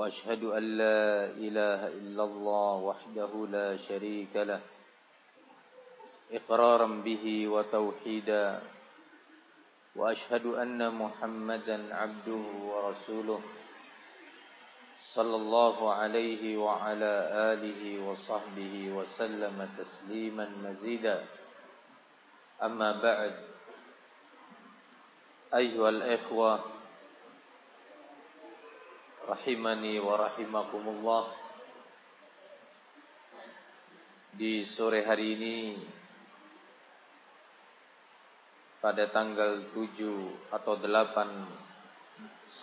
وأشهد أن لا إله إلا الله وحده لا شريك له إقرارا به وتوحيدا وأشهد أن محمدا عبده ورسوله صلى الله عليه وعلى آله وصحبه وسلم تسليما مزيدا. أما بعد أيها الإخوة rahimani wa rahimakumullah. Di sore hari ini pada tanggal 7 atau 8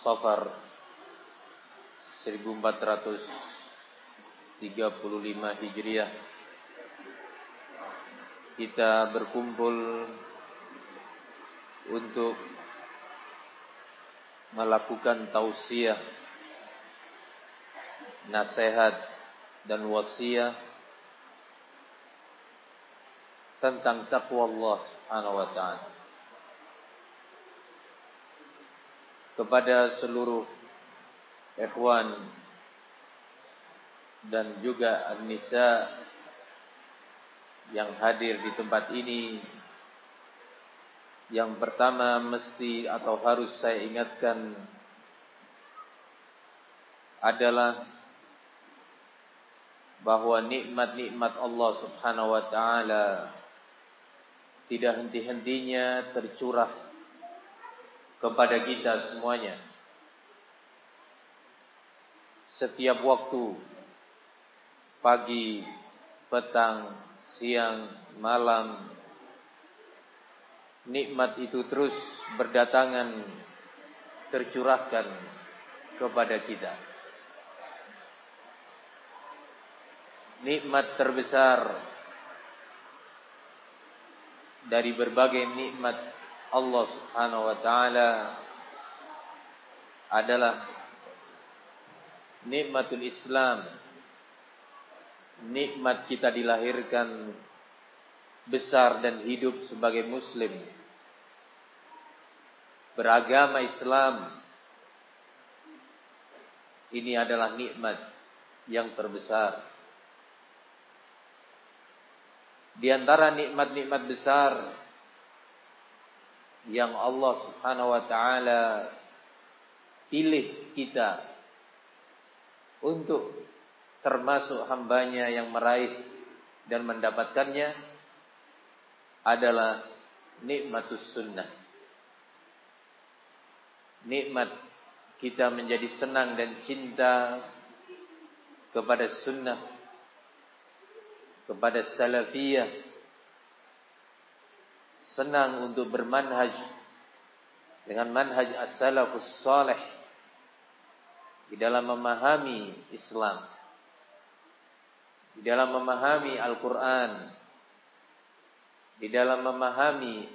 Safar 1435 Hijriah kita berkumpul untuk melakukan tausiah nasihat dan wasiat tentang takwa Allah Subhanahu wa taala. Kepada seluruh ikhwan dan juga an-nisa yang hadir di tempat ini yang pertama mesti atau harus saya ingatkan adalah bahwa nikmat-nikmat Allah Subhanahu wa taala tidak henti-hentinya tercurah kepada kita semuanya setiap waktu pagi, petang, siang, malam nikmat itu terus berdatangan tercurahkan kepada kita. Nikmat terbesar dari berbagai nikmat Allah Subhanahu wa taala adalah nikmatul Islam nikmat kita dilahirkan besar dan hidup sebagai muslim. Beragama Islam ini adalah nikmat yang terbesar di antara nikmat-nikmat besar yang Allah Subhanahu wa taala pilih kita untuk termasuk hambanya yang meraih dan mendapatkannya adalah nikmatus sunnah. Nikmat kita menjadi senang dan cinta kepada sunnah, kepada salafiyah, senang untuk bermanhaj dengan manhaj as-salafus salih di dalam memahami Islam, di dalam memahami Al-Quran, di dalam memahami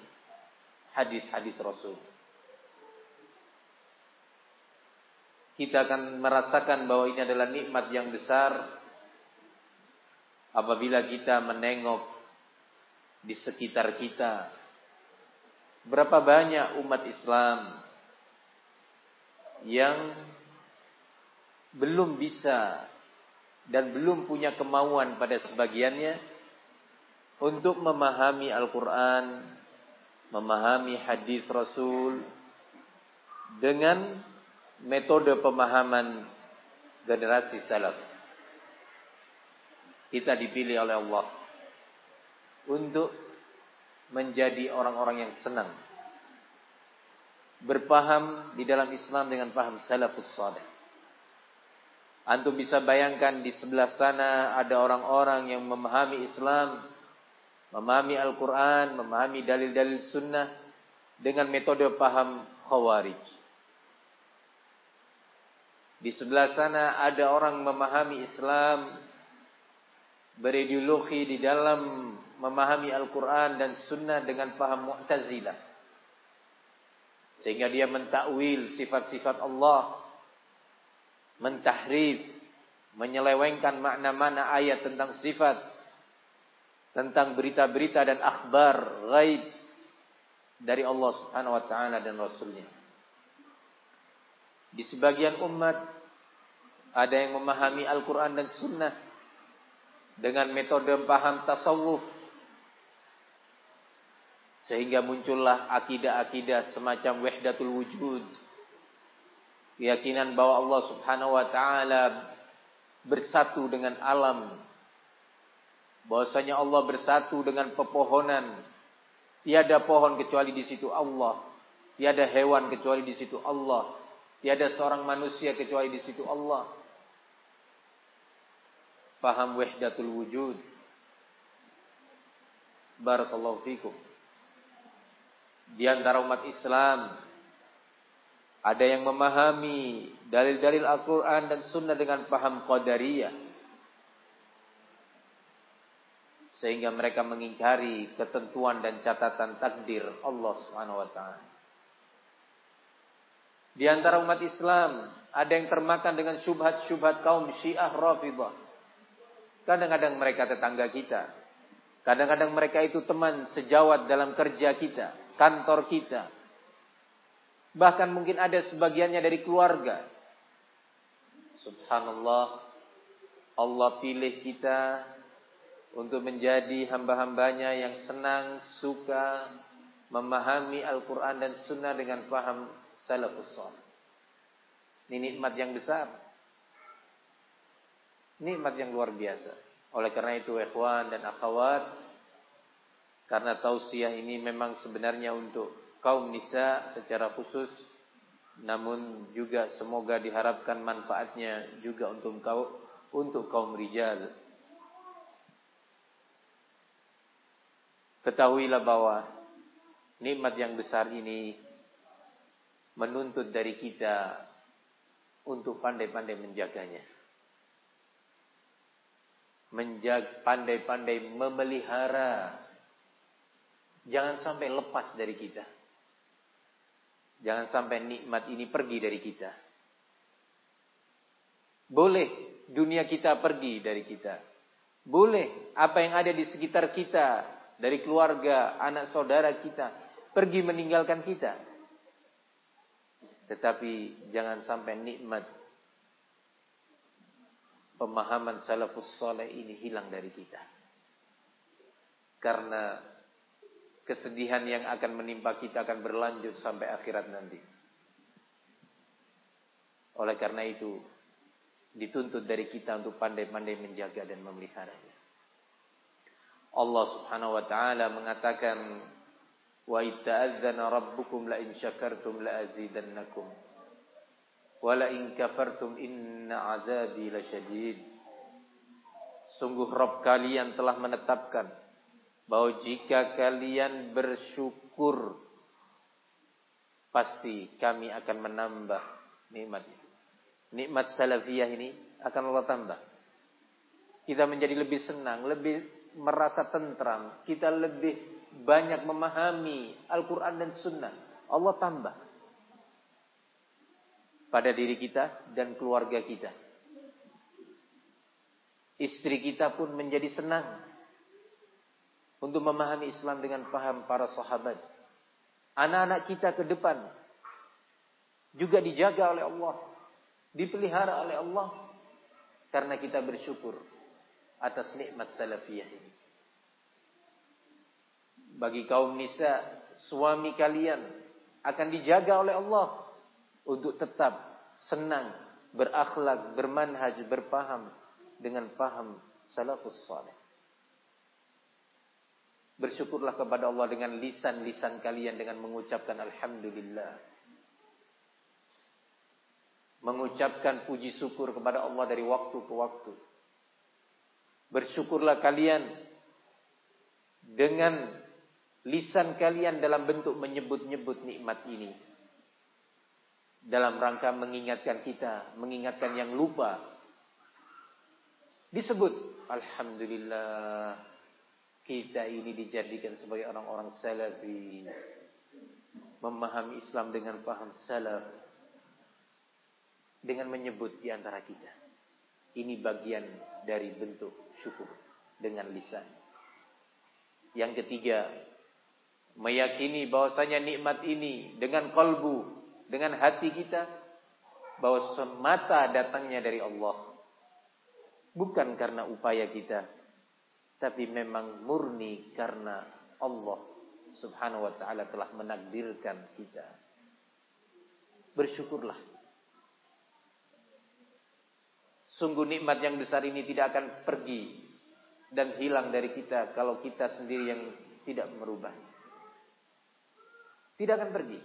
hadis-hadis Rasul. Kita akan merasakan bahwa ini adalah nikmat yang besar apabila kita menengok di sekitar kita berapa banyak umat Islam yang belum bisa dan belum punya kemauan pada sebagiannya untuk memahami Al-Quran, memahami hadis Rasul dengan metode pemahaman generasi salaf. Kita dipilih oleh Allah untuk menjadi orang-orang yang senang berpaham di dalam Islam dengan paham salafus salih. Antum bisa bayangkan di sebelah sana ada orang-orang yang memahami Islam, memahami Al-Quran, memahami dalil-dalil sunnah dengan metode paham khawarij. Di sebelah sana ada orang memahami Islam, berideologi di dalam memahami Al-Quran dan sunnah dengan paham mu'tazilah. Sehingga dia mentakwil sifat-sifat Allah mentahrif, menyelewengkan makna-makna ayat tentang sifat, tentang berita-berita dan akhbar gaib dari Allah Subhanahu wa taala dan rasulnya. Di sebagian umat ada yang memahami Al-Quran dan Sunnah dengan metode paham tasawuf. Sehingga muncullah akidah-akidah semacam wahdatul wujud. Keyakinan bahwa Allah Subhanahu wa taala bersatu dengan alam. Bahwasanya Allah bersatu dengan pepohonan. Tiada pohon kecuali di situ Allah. Tiada hewan kecuali di situ Allah. Tiada seorang manusia kecuali di situ Allah paham wahdatul wujud. Barakallahu fikum. Di antara umat Islam ada yang memahami dalil-dalil Al-Quran dan Sunnah dengan paham Qadariyah. Sehingga mereka mengingkari ketentuan dan catatan takdir Allah Subhanahu wa taala. Di antara umat Islam ada yang termakan dengan syubhat-syubhat kaum Syiah Rafidhah Kadang-kadang mereka tetangga kita. Kadang-kadang mereka itu teman sejawat dalam kerja kita, kantor kita. Bahkan mungkin ada sebagiannya dari keluarga. Subhanallah, Allah pilih kita untuk menjadi hamba-hambanya yang senang, suka, memahami Al-Quran dan Sunnah dengan paham salafus salih. Ini nikmat yang besar. Nikmat yang luar biasa. Oleh karena itu ikhwan dan akhwat karena tausiah ini memang sebenarnya untuk kaum nisa secara khusus namun juga semoga diharapkan manfaatnya juga untuk kaum untuk kaum rijal. Ketahuilah bahwa nikmat yang besar ini menuntut dari kita untuk pandai-pandai menjaganya menjaga pandai-pandai memelihara. Jangan sampai lepas dari kita. Jangan sampai nikmat ini pergi dari kita. Boleh dunia kita pergi dari kita. Boleh apa yang ada di sekitar kita dari keluarga anak saudara kita pergi meninggalkan kita. Tetapi jangan sampai nikmat pemahaman salafus soleh ini hilang dari kita. Karena kesedihan yang akan menimpa kita akan berlanjut sampai akhirat nanti. Oleh karena itu, dituntut dari kita untuk pandai-pandai menjaga dan memeliharanya. Allah Subhanahu wa taala mengatakan wa rabbukum la Wala in kafartum inna azabi lasyadid. Sungguh Rob kalian telah menetapkan bahwa jika kalian bersyukur pasti kami akan menambah nikmat Nikmat salafiyah ini akan Allah tambah. Kita menjadi lebih senang, lebih merasa tentram, kita lebih banyak memahami Al-Quran dan Sunnah. Allah tambah pada diri kita dan keluarga kita. Istri kita pun menjadi senang untuk memahami Islam dengan paham para sahabat. Anak-anak kita ke depan juga dijaga oleh Allah, dipelihara oleh Allah karena kita bersyukur atas nikmat salafiyah ini. Bagi kaum nisa, suami kalian akan dijaga oleh Allah untuk tetap senang, berakhlak, bermanhaj, berpaham dengan paham salafus saleh. Bersyukurlah kepada Allah dengan lisan-lisan kalian dengan mengucapkan alhamdulillah. Mengucapkan puji syukur kepada Allah dari waktu ke waktu. Bersyukurlah kalian dengan lisan kalian dalam bentuk menyebut-nyebut nikmat ini dalam rangka mengingatkan kita, mengingatkan yang lupa. Disebut alhamdulillah kita ini dijadikan sebagai orang-orang salafi memahami Islam dengan paham salaf dengan menyebut di antara kita. Ini bagian dari bentuk syukur dengan lisan. Yang ketiga, meyakini bahwasanya nikmat ini dengan kalbu dengan hati kita bahwa semata datangnya dari Allah. Bukan karena upaya kita, tapi memang murni karena Allah Subhanahu wa taala telah menakdirkan kita. Bersyukurlah. Sungguh nikmat yang besar ini tidak akan pergi dan hilang dari kita kalau kita sendiri yang tidak merubah. Tidak akan pergi.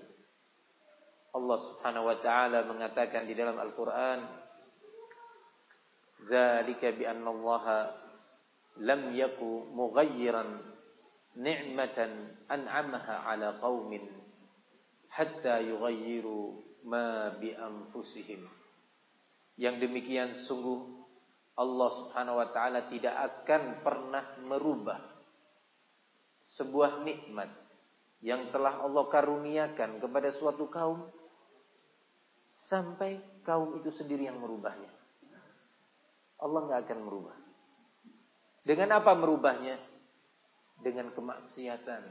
Allah Subhanahu wa taala mengatakan di dalam Al-Qur'an, "Dzalika bi anna Allah lam yaku mughayyiran ni'matan an'amaha 'ala qaumin hatta yughayyiru ma bi anfusihim." Yang demikian sungguh Allah Subhanahu wa taala tidak akan pernah merubah sebuah nikmat yang telah Allah karuniakan kepada suatu kaum sampai kaum itu sendiri yang merubahnya. Allah nggak akan merubah. Dengan apa merubahnya? Dengan kemaksiatan.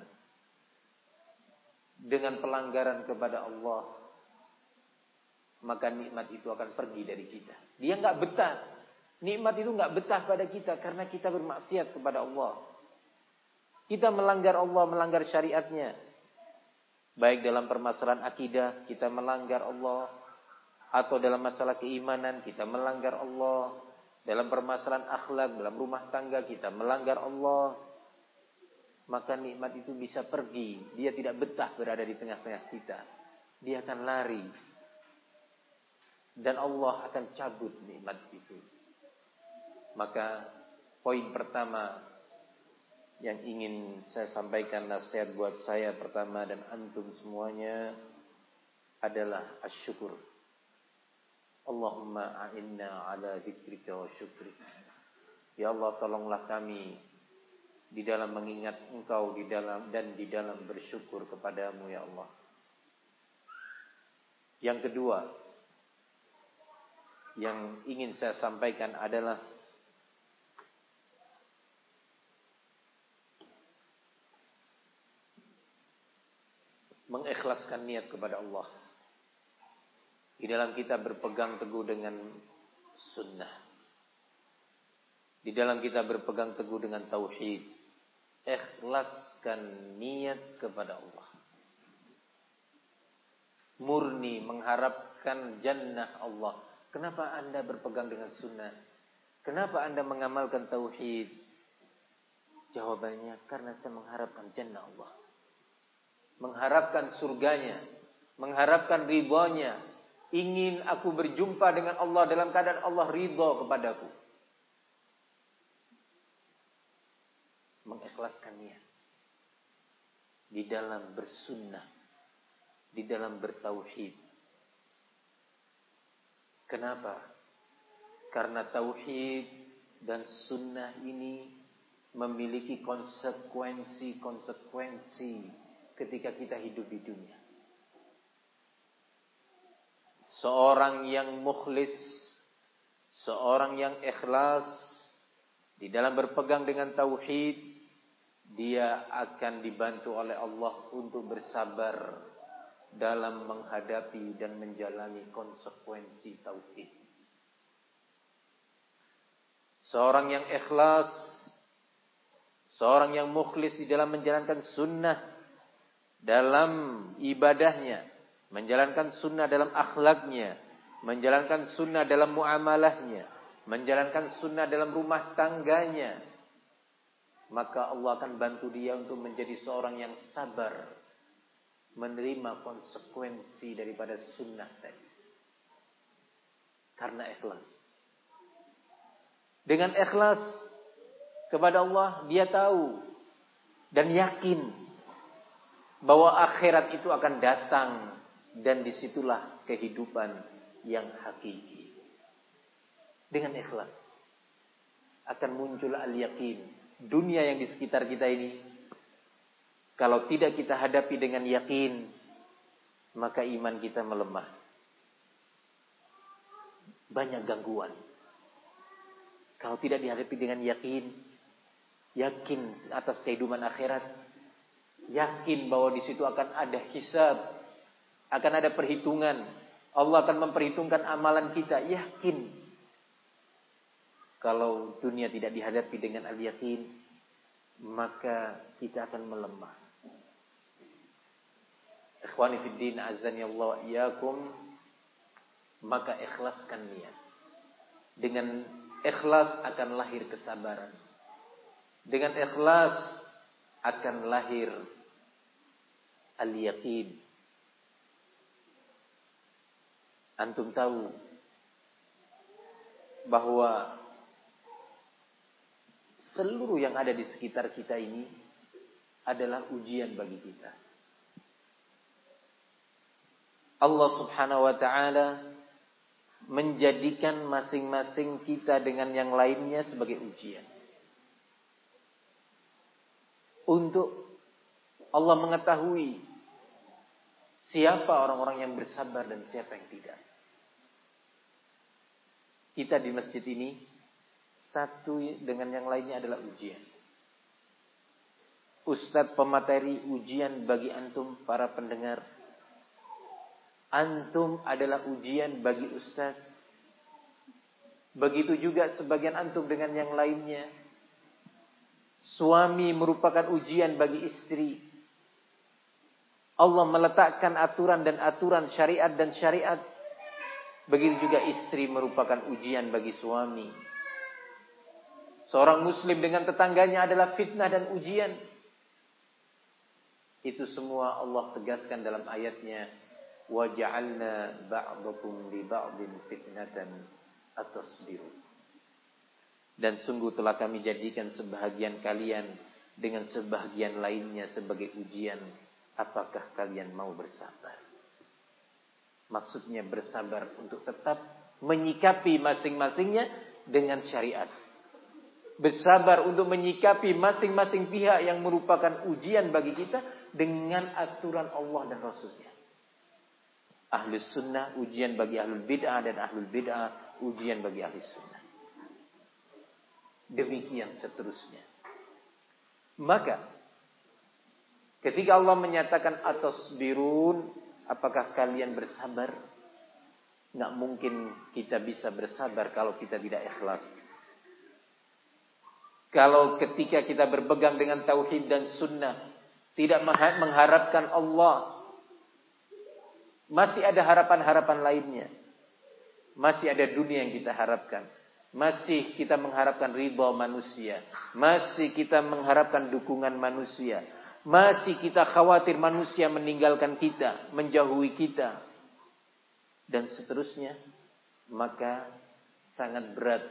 Dengan pelanggaran kepada Allah. Maka nikmat itu akan pergi dari kita. Dia nggak betah Nikmat itu nggak betah pada kita karena kita bermaksiat kepada Allah. Kita melanggar Allah, melanggar syariatnya. Baik dalam permasalahan akidah, kita melanggar Allah. Atau dalam masalah keimanan, kita melanggar Allah. Dalam permasalahan akhlak, dalam rumah tangga, kita melanggar Allah. Maka nikmat itu bisa pergi. Dia tidak betah berada di tengah-tengah kita. Dia akan lari. Dan Allah akan cabut nikmat itu. Maka poin pertama yang ingin saya sampaikan nasihat buat saya pertama dan antum semuanya adalah asyukur. Allahumma a'inna ala dzikrika wa syukrika. Ya Allah tolonglah kami di dalam mengingat Engkau di dalam dan di dalam bersyukur kepadamu ya Allah. Yang kedua yang ingin saya sampaikan adalah mengikhlaskan niat kepada Allah. Di dalam kita berpegang teguh dengan sunnah. Di dalam kita berpegang teguh dengan tauhid. Ikhlaskan niat kepada Allah. Murni mengharapkan jannah Allah. Kenapa anda berpegang dengan sunnah? Kenapa anda mengamalkan tauhid? Jawabannya karena saya mengharapkan jannah Allah mengharapkan surganya, mengharapkan ridhonya, ingin aku berjumpa dengan Allah dalam keadaan Allah ridho kepadaku. Mengikhlaskan niat di dalam bersunnah, di dalam bertauhid. Kenapa? Karena tauhid dan sunnah ini memiliki konsekuensi-konsekuensi ketika kita hidup di dunia. Seorang yang mukhlis, seorang yang ikhlas di dalam berpegang dengan tauhid, dia akan dibantu oleh Allah untuk bersabar dalam menghadapi dan menjalani konsekuensi tauhid. Seorang yang ikhlas, seorang yang mukhlis di dalam menjalankan sunnah dalam ibadahnya, menjalankan sunnah dalam akhlaknya, menjalankan sunnah dalam muamalahnya, menjalankan sunnah dalam rumah tangganya, maka Allah akan bantu dia untuk menjadi seorang yang sabar menerima konsekuensi daripada sunnah tadi. Karena ikhlas. Dengan ikhlas kepada Allah, dia tahu dan yakin bahwa akhirat itu akan datang dan di situlah kehidupan yang hakiki. Dengan ikhlas akan muncul al-yakin. Dunia yang di sekitar kita ini kalau tidak kita hadapi dengan yakin maka iman kita melemah. Banyak gangguan. Kalau tidak dihadapi dengan yakin, yakin atas kehidupan akhirat, yakin bahwa di situ akan ada hisab, akan ada perhitungan. Allah akan memperhitungkan amalan kita. Yakin. Kalau dunia tidak dihadapi dengan al-yakin, maka kita akan melemah. Ikhwani azani Allah iyakum maka ikhlaskan niat. Dengan ikhlas akan lahir kesabaran. Dengan ikhlas akan lahir al-yaqin. Antum tahu bahwa seluruh yang ada di sekitar kita ini adalah ujian bagi kita. Allah Subhanahu wa taala menjadikan masing-masing kita dengan yang lainnya sebagai ujian. Untuk Allah mengetahui siapa orang-orang yang bersabar dan siapa yang tidak. Kita di masjid ini satu dengan yang lainnya adalah ujian. Ustadz pemateri ujian bagi antum para pendengar. Antum adalah ujian bagi ustadz. Begitu juga sebagian antum dengan yang lainnya. Suami merupakan ujian bagi istri. Allah meletakkan aturan dan aturan syariat dan syariat. Begitu juga istri merupakan ujian bagi suami. Seorang muslim dengan tetangganya adalah fitnah dan ujian. Itu semua Allah tegaskan dalam ayatnya. وَجَعَلْنَا بَعْضَكُمْ لِبَعْضٍ فِتْنَةً أَتَصْبِرُ Dan sungguh telah kami jadikan sebahagian kalian dengan sebahagian lainnya sebagai ujian. Apakah kalian mau bersabar? Maksudnya bersabar untuk tetap menyikapi masing-masingnya dengan syariat bersabar untuk menyikapi masing-masing pihak yang merupakan ujian bagi kita dengan aturan Allah dan Rasulnya. Ahlus sunnah ujian bagi ahlul bid'ah dan ahlul bid'ah ujian bagi ahlus sunnah. Demikian seterusnya. Maka ketika Allah menyatakan atas birun, apakah kalian bersabar? Nggak mungkin kita bisa bersabar kalau kita tidak ikhlas. Kalau ketika kita berpegang dengan tauhid dan sunnah, tidak mengharapkan Allah, masih ada harapan-harapan lainnya. Masih ada dunia yang kita harapkan. Masih kita mengharapkan ridha manusia. Masih kita mengharapkan dukungan manusia. Masih kita khawatir manusia meninggalkan kita, menjauhi kita. Dan seterusnya. Maka sangat berat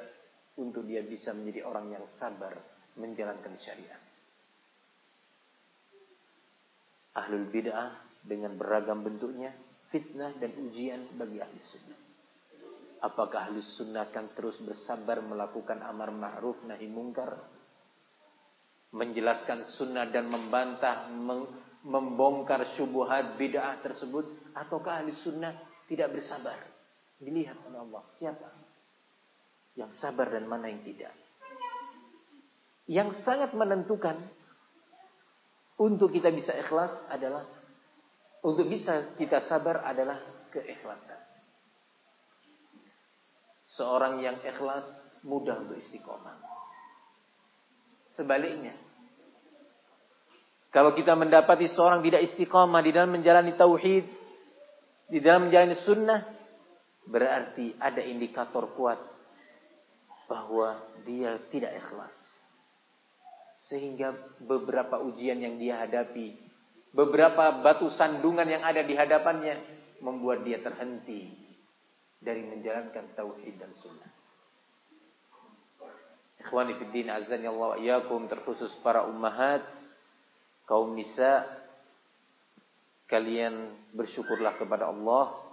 untuk dia bisa menjadi orang yang sabar menjalankan syariat. Ahlul bid'ah dengan beragam bentuknya fitnah dan ujian bagi ahli sunnah. Apakah ahli sunnah akan terus bersabar melakukan amar ma'ruf nahi mungkar? Menjelaskan sunnah dan membantah, membongkar syubuhat bid'ah tersebut? Ataukah ahli sunnah tidak bersabar? Dilihat oleh Allah. Siapa? yang sabar dan mana yang tidak. Yang sangat menentukan untuk kita bisa ikhlas adalah untuk bisa kita sabar adalah keikhlasan. Seorang yang ikhlas mudah untuk istiqomah. Sebaliknya, kalau kita mendapati seorang tidak istiqomah di dalam menjalani tauhid, di dalam menjalani sunnah, berarti ada indikator kuat bahwa dia tidak ikhlas. Sehingga beberapa ujian yang dia hadapi, beberapa batu sandungan yang ada di hadapannya membuat dia terhenti dari menjalankan tauhid dan sunnah. Ikhwani fiddin azani Allah iyakum terkhusus para ummahat kaum nisa kalian bersyukurlah kepada Allah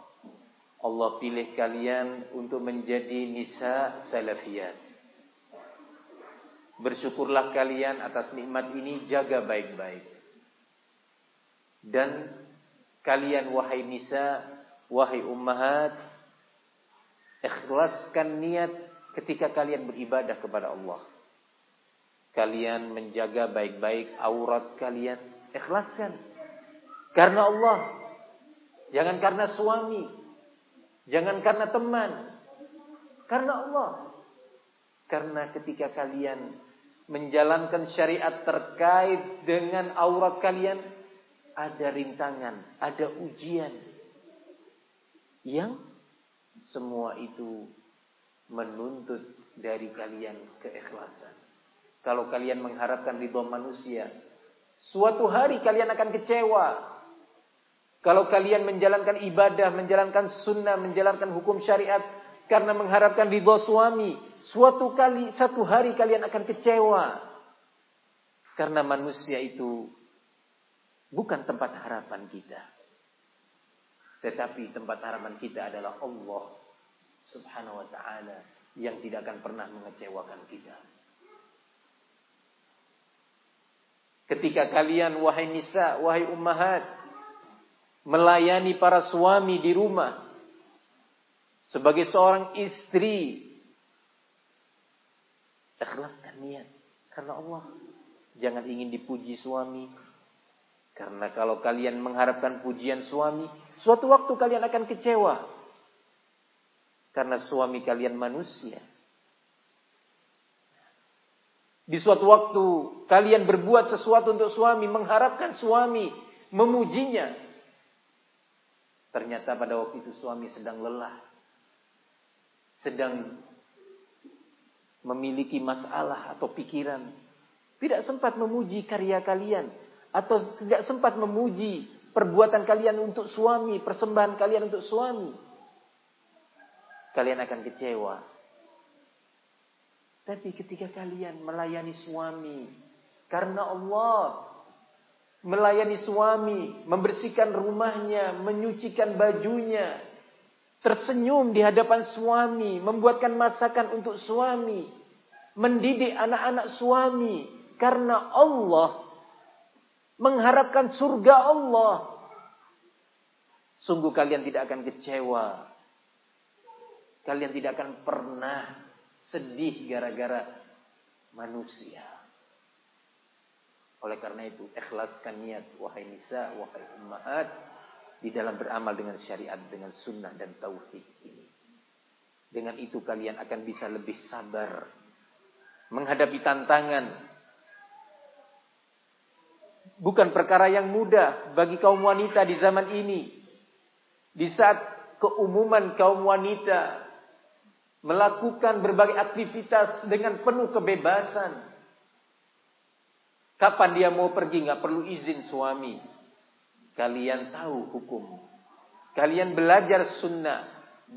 Allah pilih kalian untuk menjadi nisa salafiyat. Bersyukurlah kalian atas nikmat ini, jaga baik-baik. Dan kalian wahai nisa, wahai ummahat, ikhlaskan niat ketika kalian beribadah kepada Allah. Kalian menjaga baik-baik aurat kalian, ikhlaskan. Karena Allah, jangan karena suami, Jangan karena teman. Karena Allah. Karena ketika kalian menjalankan syariat terkait dengan aurat kalian, ada rintangan, ada ujian. Yang semua itu menuntut dari kalian keikhlasan. Kalau kalian mengharapkan ridho manusia, suatu hari kalian akan kecewa. Kalau kalian menjalankan ibadah, menjalankan sunnah, menjalankan hukum syariat karena mengharapkan ridho suami, suatu kali satu hari kalian akan kecewa. Karena manusia itu bukan tempat harapan kita. Tetapi tempat harapan kita adalah Allah Subhanahu wa taala yang tidak akan pernah mengecewakan kita. Ketika kalian wahai nisa, wahai ummahat melayani para suami di rumah sebagai seorang istri ikhlaskan niat karena Allah. Jangan ingin dipuji suami. Karena kalau kalian mengharapkan pujian suami, suatu waktu kalian akan kecewa. Karena suami kalian manusia. Di suatu waktu kalian berbuat sesuatu untuk suami, mengharapkan suami memujinya. Ternyata pada waktu itu suami sedang lelah. Sedang memiliki masalah atau pikiran. Tidak sempat memuji karya kalian. Atau tidak sempat memuji perbuatan kalian untuk suami, persembahan kalian untuk suami. Kalian akan kecewa. Tapi ketika kalian melayani suami karena Allah melayani suami, membersihkan rumahnya, menyucikan bajunya, tersenyum di hadapan suami, membuatkan masakan untuk suami, mendidik anak-anak suami karena Allah mengharapkan surga Allah. Sungguh kalian tidak akan kecewa. Kalian tidak akan pernah sedih gara-gara manusia. Oleh karena itu, ikhlaskan niat wahai nisa, wahai ummahat di dalam beramal dengan syariat, dengan sunnah dan tauhid ini. Dengan itu kalian akan bisa lebih sabar menghadapi tantangan. Bukan perkara yang mudah bagi kaum wanita di zaman ini. Di saat keumuman kaum wanita melakukan berbagai aktivitas dengan penuh kebebasan. Kapan dia mau pergi nggak perlu izin suami. Kalian tahu hukum. Kalian belajar sunnah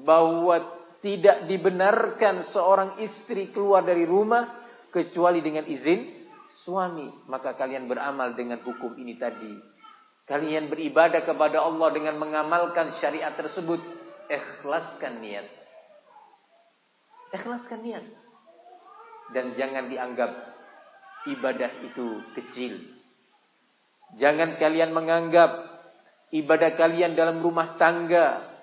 bahwa tidak dibenarkan seorang istri keluar dari rumah kecuali dengan izin suami. Maka kalian beramal dengan hukum ini tadi. Kalian beribadah kepada Allah dengan mengamalkan syariat tersebut. Ikhlaskan niat. Ikhlaskan niat. Dan jangan dianggap ibadah itu kecil. Jangan kalian menganggap ibadah kalian dalam rumah tangga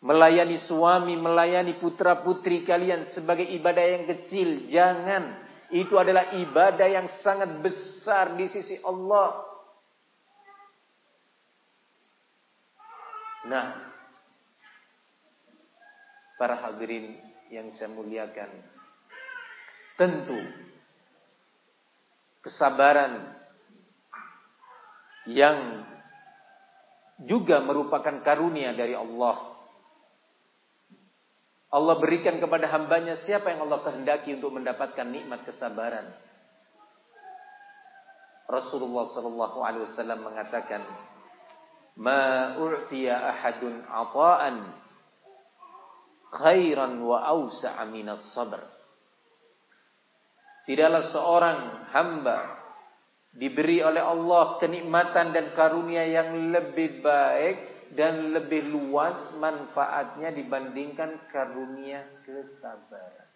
melayani suami, melayani putra-putri kalian sebagai ibadah yang kecil. Jangan. Itu adalah ibadah yang sangat besar di sisi Allah. Nah, para hadirin yang saya muliakan, tentu kesabaran yang juga merupakan karunia dari Allah. Allah berikan kepada hambanya siapa yang Allah kehendaki untuk mendapatkan nikmat kesabaran. Rasulullah sallallahu alaihi wasallam mengatakan, "Ma ahadun 'ata'an khairan wa awsa'a minas sabr." Tidaklah seorang hamba diberi oleh Allah kenikmatan dan karunia yang lebih baik dan lebih luas manfaatnya dibandingkan karunia kesabaran.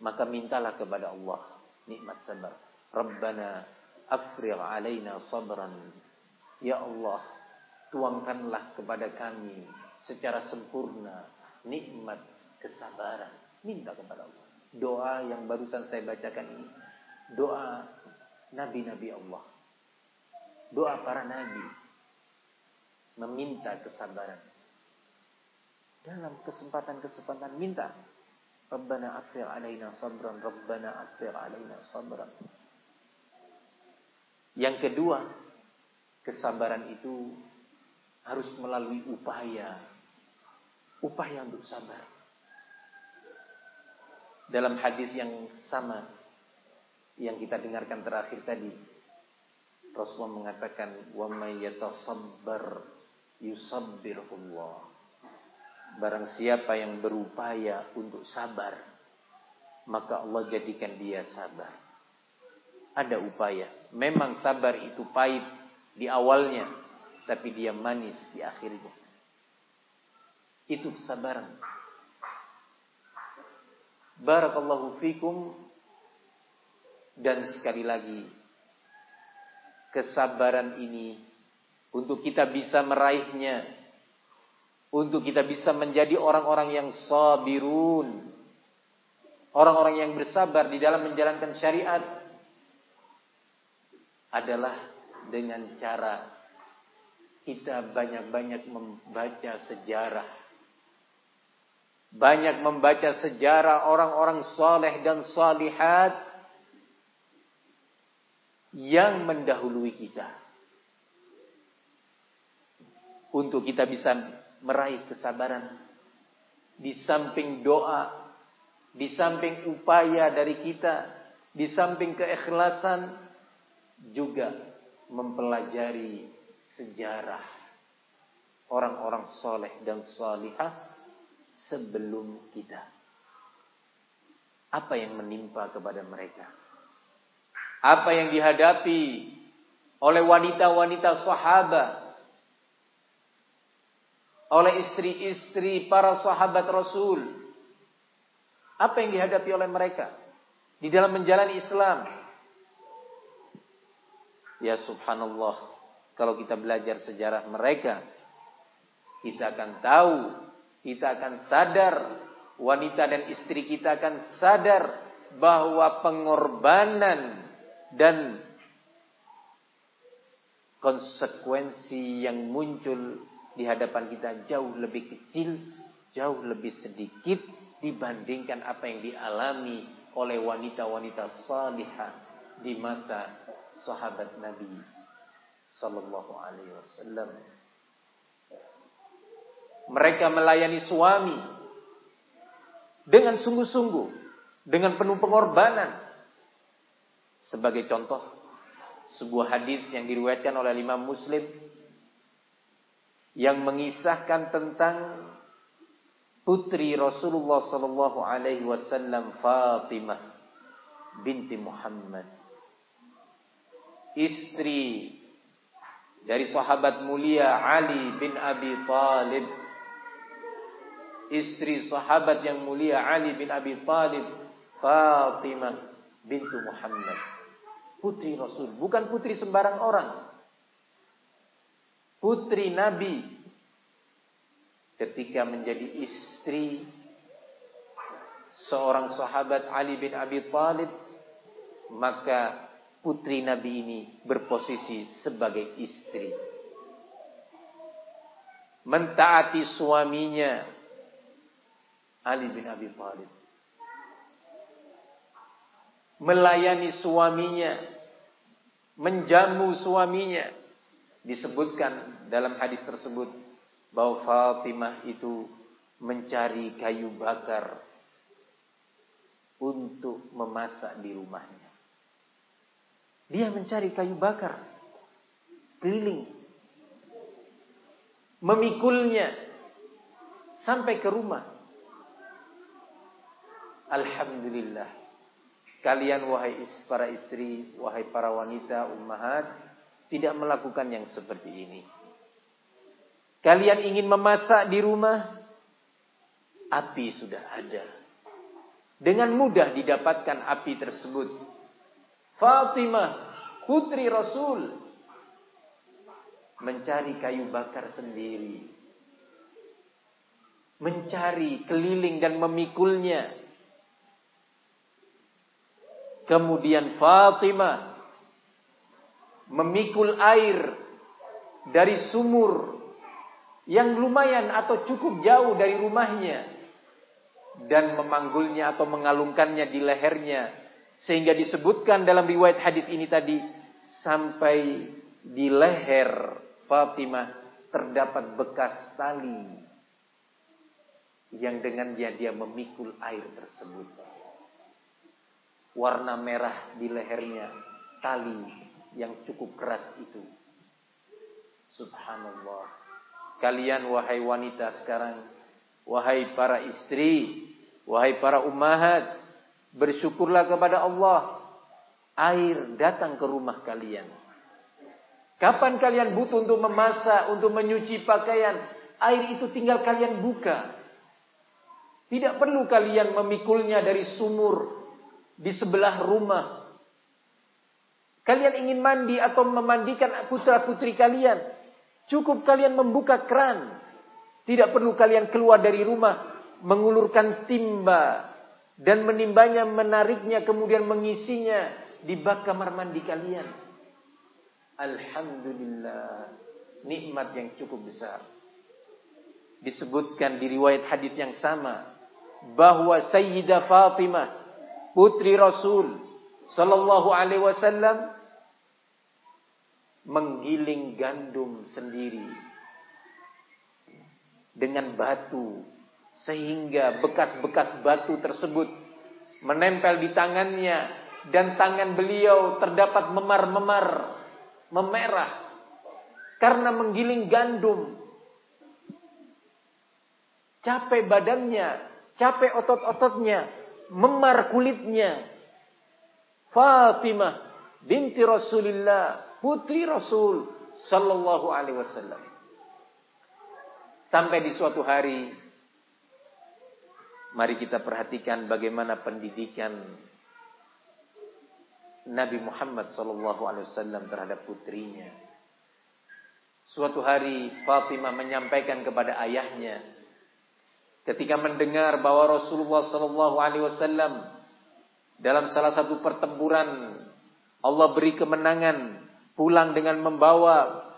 Maka mintalah kepada Allah nikmat sabar. Rabbana afrigh alaina sabran. Ya Allah, tuangkanlah kepada kami secara sempurna nikmat kesabaran. Minta kepada Allah. Doa yang barusan saya bacakan ini. Doa nabi-nabi Allah. Doa para nabi. meminta kesabaran. Dalam kesempatan-kesempatan minta. Rabbana afir alaina sabran, Rabbana afir alaina sabran. Yang kedua, kesabaran itu harus melalui upaya. Upaya untuk sabar. Dalam hadis yang sama yang kita dengarkan terakhir tadi, Rasulullah mengatakan, "Wa may yatasabbar yusabbirullah." Barang siapa yang berupaya untuk sabar, maka Allah jadikan dia sabar. Ada upaya. Memang sabar itu pahit di awalnya, tapi dia manis di akhirnya. Itu kesabaran. Barakallahu fikum dan sekali lagi kesabaran ini untuk kita bisa meraihnya untuk kita bisa menjadi orang-orang yang sabirun orang-orang yang bersabar di dalam menjalankan syariat adalah dengan cara kita banyak-banyak membaca sejarah banyak membaca sejarah orang-orang soleh dan salihat yang mendahului kita. Untuk kita bisa meraih kesabaran. Di samping doa, di samping upaya dari kita, di samping keikhlasan, juga mempelajari sejarah orang-orang soleh dan salihah sebelum kita. Apa yang menimpa kepada mereka? apa yang dihadapi oleh wanita-wanita sahabat, oleh istri-istri para sahabat Rasul. Apa yang dihadapi oleh mereka di dalam menjalani Islam? Ya subhanallah, kalau kita belajar sejarah mereka, kita akan tahu, kita akan sadar, wanita dan istri kita akan sadar bahwa pengorbanan dan konsekuensi yang muncul di hadapan kita jauh lebih kecil, jauh lebih sedikit dibandingkan apa yang dialami oleh wanita-wanita salihah di masa sahabat Nabi sallallahu alaihi wasallam. Mereka melayani suami dengan sungguh-sungguh, dengan penuh pengorbanan, sebagai contoh, sebuah hadis yang diriwayatkan oleh Imam Muslim yang mengisahkan tentang putri Rasulullah sallallahu alaihi wasallam Fatimah binti Muhammad. Istri dari sahabat mulia Ali bin Abi Thalib. Istri sahabat yang mulia Ali bin Abi Thalib Fatimah bintu Muhammad putri Rasul, bukan putri sembarang orang. Putri Nabi ketika menjadi istri seorang sahabat Ali bin Abi Thalib, maka putri Nabi ini berposisi sebagai istri. Mentaati suaminya Ali bin Abi Thalib melayani suaminya, menjamu suaminya. Disebutkan dalam hadis tersebut bahwa Fatimah itu mencari kayu bakar untuk memasak di rumahnya. Dia mencari kayu bakar keliling, memikulnya sampai ke rumah. Alhamdulillah Kalian wahai para istri, wahai para wanita, ummahat, tidak melakukan yang seperti ini. Kalian ingin memasak di rumah, api sudah ada. Dengan mudah didapatkan api tersebut. Fatimah, putri Rasul, mencari kayu bakar sendiri. Mencari keliling dan memikulnya Kemudian Fatimah memikul air dari sumur yang lumayan atau cukup jauh dari rumahnya dan memanggulnya atau mengalungkannya di lehernya sehingga disebutkan dalam riwayat hadis ini tadi sampai di leher Fatimah terdapat bekas tali yang dengannya dia memikul air tersebut. Warna merah di lehernya, tali yang cukup keras itu. Subhanallah. Kalian wahai wanita sekarang, wahai para istri, wahai para ummahat, bersyukurlah kepada Allah. Air datang ke rumah kalian. Kapan kalian butuh untuk memasak, untuk menyuci pakaian, air itu tinggal kalian buka. Tidak perlu kalian memikulnya dari sumur di sebelah rumah. Kalian ingin mandi atau memandikan putra-putri kalian. Cukup kalian membuka keran. Tidak perlu kalian keluar dari rumah. Mengulurkan timba. Dan menimbanya, menariknya, kemudian mengisinya di bak kamar mandi kalian. Alhamdulillah. Nikmat yang cukup besar. Disebutkan di riwayat hadis yang sama bahwa Sayyidah Fatimah putri Rasul sallallahu alaihi wasallam menggiling gandum sendiri dengan batu sehingga bekas-bekas batu tersebut menempel di tangannya dan tangan beliau terdapat memar-memar memerah karena menggiling gandum. Capek badannya capek otot-ototnya, memar kulitnya. Fatimah binti Rasulillah, putri Rasul sallallahu alaihi wasallam. Sampai di suatu hari mari kita perhatikan bagaimana pendidikan Nabi Muhammad sallallahu alaihi wasallam terhadap putrinya. Suatu hari Fatimah menyampaikan kepada ayahnya, ketika mendengar bahwa Rasulullah Shallallahu Alaihi Wasallam dalam salah satu pertempuran Allah beri kemenangan pulang dengan membawa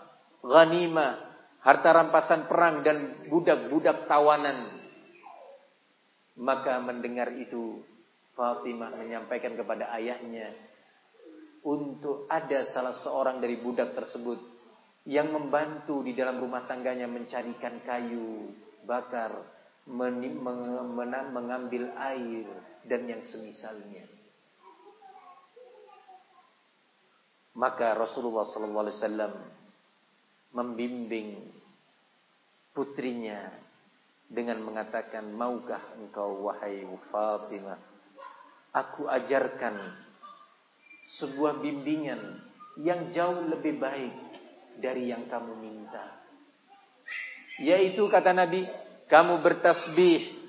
ghanimah harta rampasan perang dan budak-budak tawanan. Maka mendengar itu Fatimah menyampaikan kepada ayahnya untuk ada salah seorang dari budak tersebut yang membantu di dalam rumah tangganya mencarikan kayu bakar mengambil air dan yang semisalnya. Maka Rasulullah wasallam membimbing putrinya dengan mengatakan, "Maukah engkau wahai Fatimah, aku ajarkan sebuah bimbingan yang jauh lebih baik dari yang kamu minta." Yaitu kata Nabi, kamu bertasbih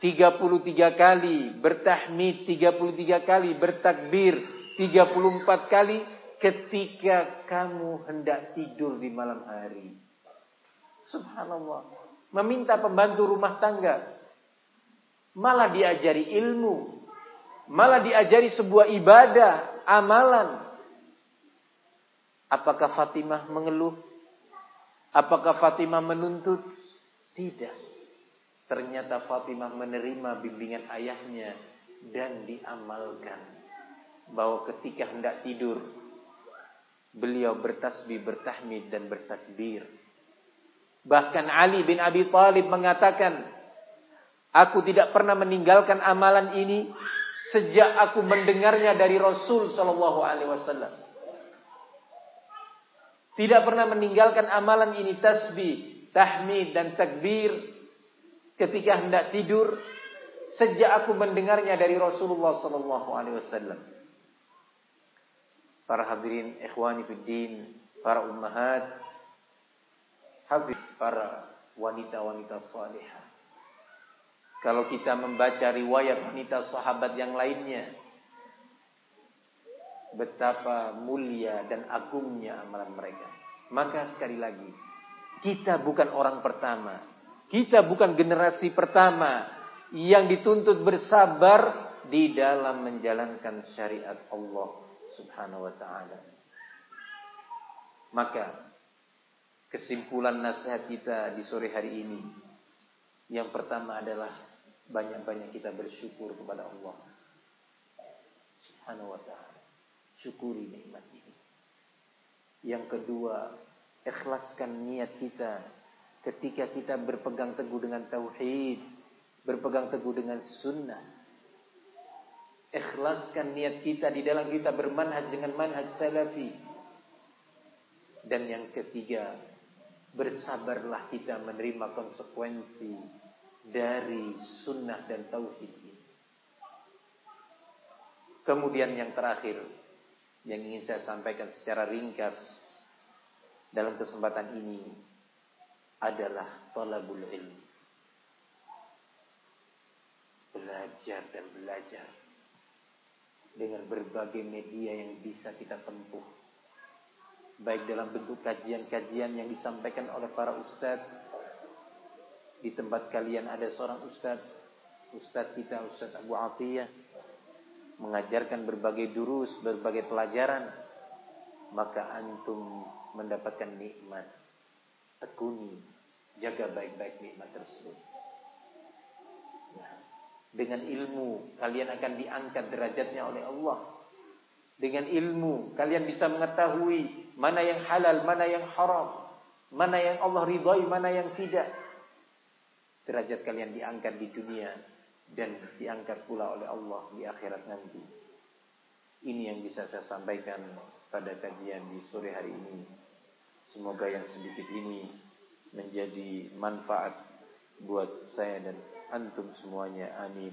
33 kali, bertahmid 33 kali, bertakbir 34 kali ketika kamu hendak tidur di malam hari. Subhanallah. Meminta pembantu rumah tangga. Malah diajari ilmu. Malah diajari sebuah ibadah, amalan. Apakah Fatimah mengeluh? Apakah Fatimah menuntut? Tidak. Ternyata Fatimah menerima bimbingan ayahnya dan diamalkan. Bahwa ketika hendak tidur, beliau bertasbih, bertahmid dan bertakbir. Bahkan Ali bin Abi Thalib mengatakan, Aku tidak pernah meninggalkan amalan ini sejak aku mendengarnya dari Rasul Shallallahu Alaihi Wasallam. Tidak pernah meninggalkan amalan ini tasbih, tahmid dan takbir ketika hendak tidur sejak aku mendengarnya dari Rasulullah sallallahu alaihi wasallam. Para hadirin ikhwani fiddin, para ummahat, habib para wanita-wanita salihah. Kalau kita membaca riwayat wanita sahabat yang lainnya, betapa mulia dan agungnya amalan mereka. Maka sekali lagi, kita bukan orang pertama. Kita bukan generasi pertama yang dituntut bersabar di dalam menjalankan syariat Allah Subhanahu wa taala. Maka kesimpulan nasihat kita di sore hari ini. Yang pertama adalah banyak-banyak kita bersyukur kepada Allah Subhanahu wa taala. Syukuri nikmat ini. Yang kedua, ikhlaskan niat kita ketika kita berpegang teguh dengan tauhid, berpegang teguh dengan sunnah. Ikhlaskan niat kita di dalam kita bermanhaj dengan manhaj salafi. Dan yang ketiga, bersabarlah kita menerima konsekuensi dari sunnah dan tauhid. Kemudian yang terakhir yang ingin saya sampaikan secara ringkas dalam kesempatan ini adalah talabul ilmi. Belajar dan belajar dengan berbagai media yang bisa kita tempuh. Baik dalam bentuk kajian-kajian yang disampaikan oleh para ustadz di tempat kalian ada seorang ustadz ustadz kita ustadz Abu Atiyah mengajarkan berbagai durus berbagai pelajaran maka antum mendapatkan nikmat. Tekuni jaga baik-baik nikmat tersebut. Nah, dengan ilmu kalian akan diangkat derajatnya oleh Allah. Dengan ilmu kalian bisa mengetahui mana yang halal, mana yang haram, mana yang Allah ridhai, mana yang tidak. Derajat kalian diangkat di dunia dan diangkat pula oleh Allah di akhirat nanti. Ini yang bisa saya sampaikan pada kajian di sore hari ini. Semoga yang sedikit ini menjadi manfaat buat saya dan antum semuanya. Amin.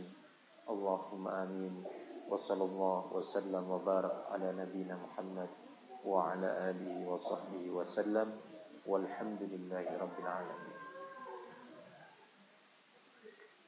Allahumma amin. Wassalamualaikum warahmatullahi wabarakatuh. Ala nabina Muhammad wa ala alihi wa sahbihi wa sallam. Walhamdulillahi rabbil alamin.